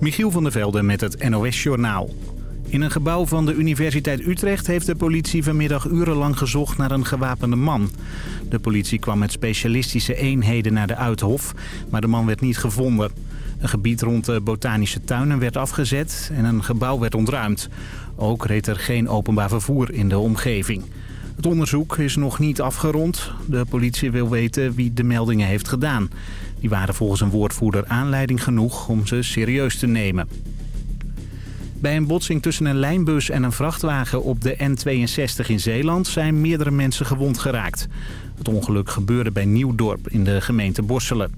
Michiel van der Velde met het NOS-journaal. In een gebouw van de Universiteit Utrecht heeft de politie vanmiddag urenlang gezocht naar een gewapende man. De politie kwam met specialistische eenheden naar de Uithof, maar de man werd niet gevonden. Een gebied rond de botanische tuinen werd afgezet en een gebouw werd ontruimd. Ook reed er geen openbaar vervoer in de omgeving. Het onderzoek is nog niet afgerond. De politie wil weten wie de meldingen heeft gedaan. Die waren volgens een woordvoerder aanleiding genoeg om ze serieus te nemen. Bij een botsing tussen een lijnbus en een vrachtwagen op de N62 in Zeeland zijn meerdere mensen gewond geraakt. Het ongeluk gebeurde bij Nieuwdorp in de gemeente Borselen.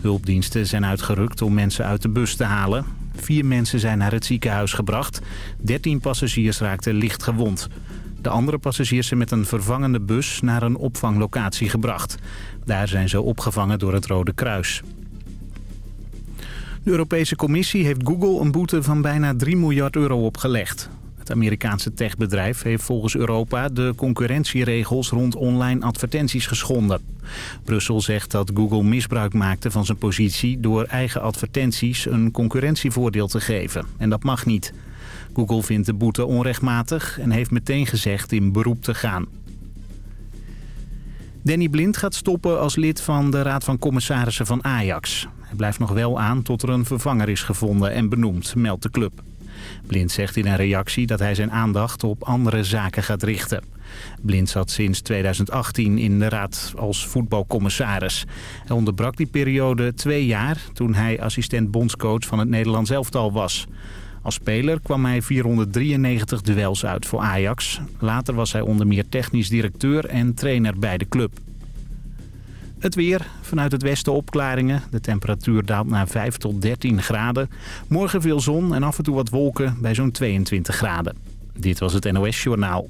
Hulpdiensten zijn uitgerukt om mensen uit de bus te halen. Vier mensen zijn naar het ziekenhuis gebracht. Dertien passagiers raakten licht gewond. De andere passagiers zijn met een vervangende bus naar een opvanglocatie gebracht. Daar zijn ze opgevangen door het Rode Kruis. De Europese Commissie heeft Google een boete van bijna 3 miljard euro opgelegd. Het Amerikaanse techbedrijf heeft volgens Europa de concurrentieregels rond online advertenties geschonden. Brussel zegt dat Google misbruik maakte van zijn positie door eigen advertenties een concurrentievoordeel te geven. En dat mag niet. Google vindt de boete onrechtmatig en heeft meteen gezegd in beroep te gaan. Danny Blind gaat stoppen als lid van de Raad van Commissarissen van Ajax. Hij blijft nog wel aan tot er een vervanger is gevonden en benoemd, meldt de club. Blind zegt in een reactie dat hij zijn aandacht op andere zaken gaat richten. Blind zat sinds 2018 in de raad als voetbalcommissaris. Hij onderbrak die periode twee jaar toen hij assistent bondscoach van het Nederlands elftal was. Als speler kwam hij 493 duels uit voor Ajax. Later was hij onder meer technisch directeur en trainer bij de club. Het weer. Vanuit het westen opklaringen. De temperatuur daalt naar 5 tot 13 graden. Morgen veel zon en af en toe wat wolken bij zo'n 22 graden. Dit was het NOS Journaal.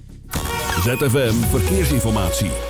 ZFM Verkeersinformatie.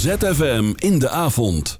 ZFM in de avond.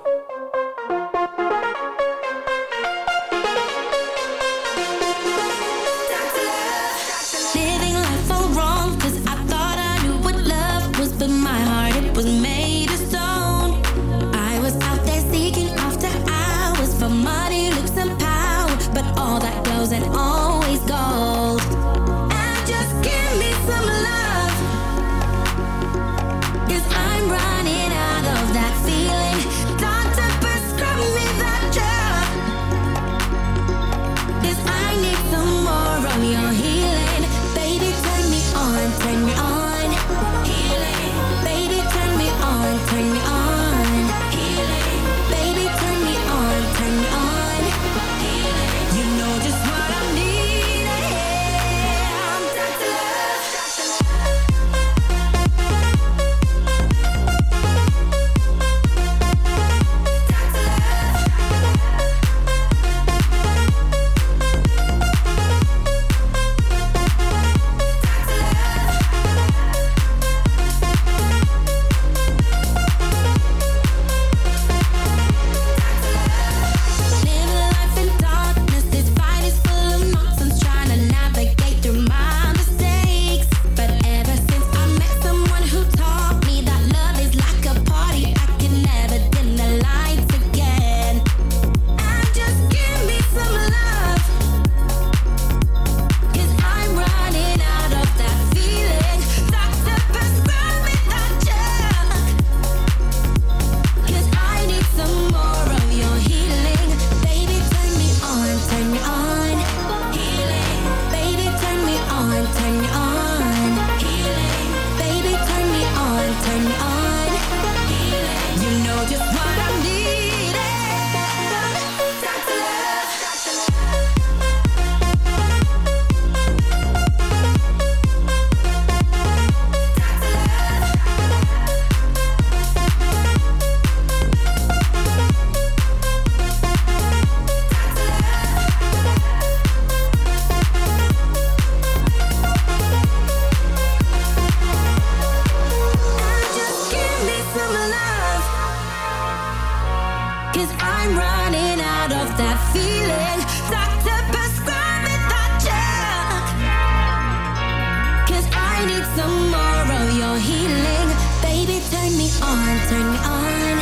need some more of your healing. Baby, turn me on, turn me on.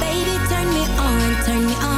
Baby, turn me on, turn me on.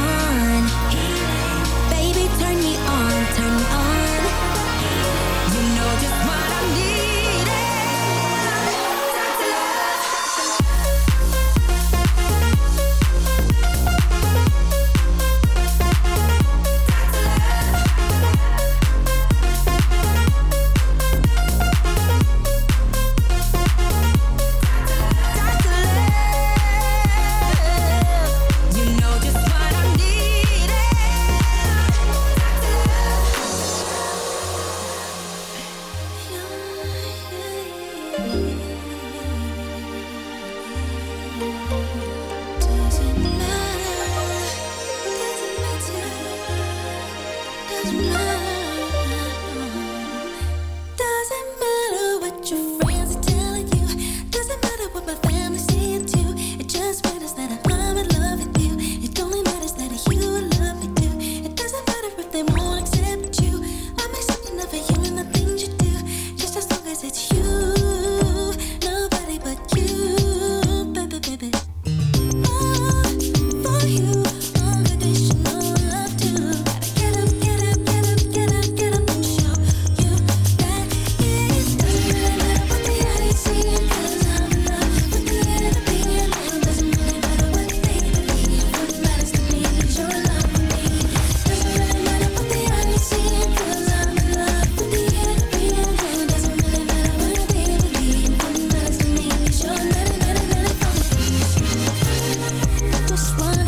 one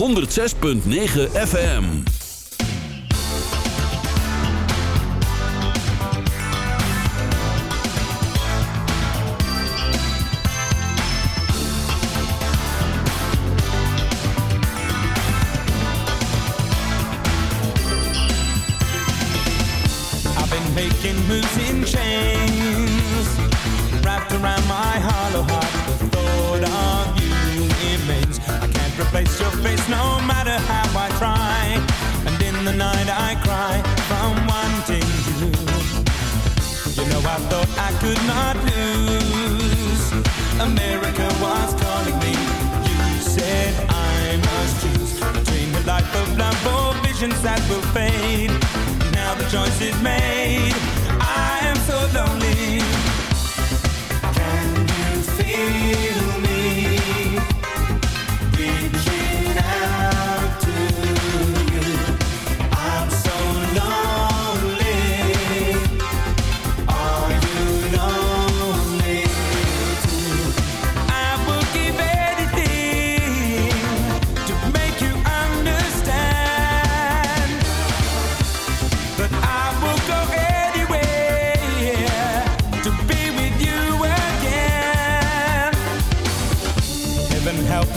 106.9 FM. that will fade. Now the choice is made. I am so lonely. Can you feel?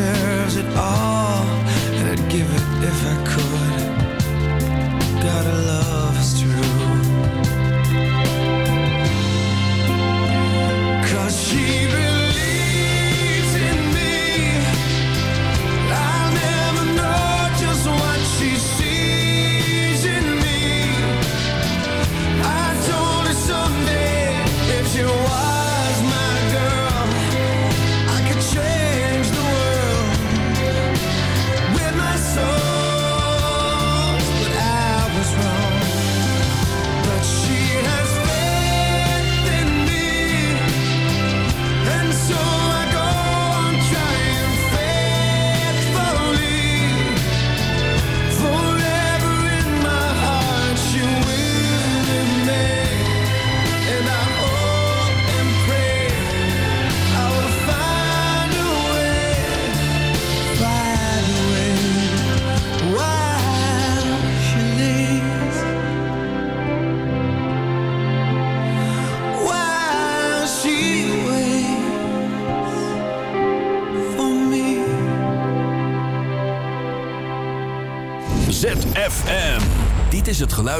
Deserves it all,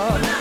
あ。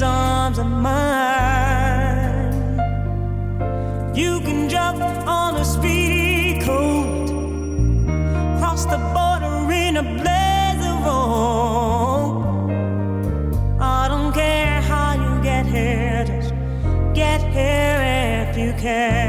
these arms of mine. You can jump on a speedy coat, cross the border in a blaze of. I don't care how you get here, just get here if you can.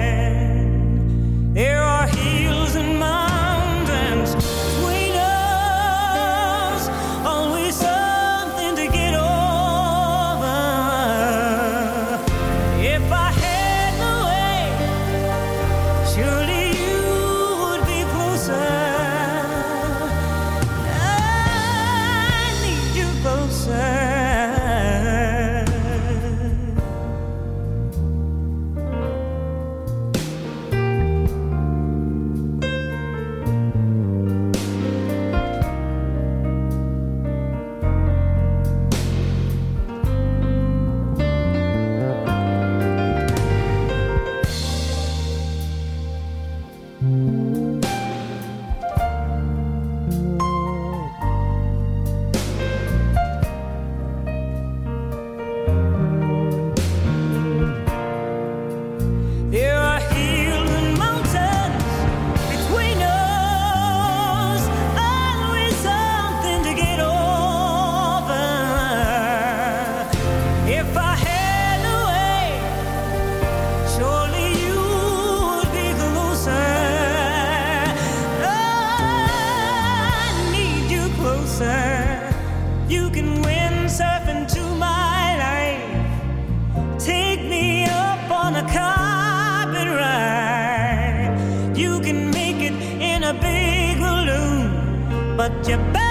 but you better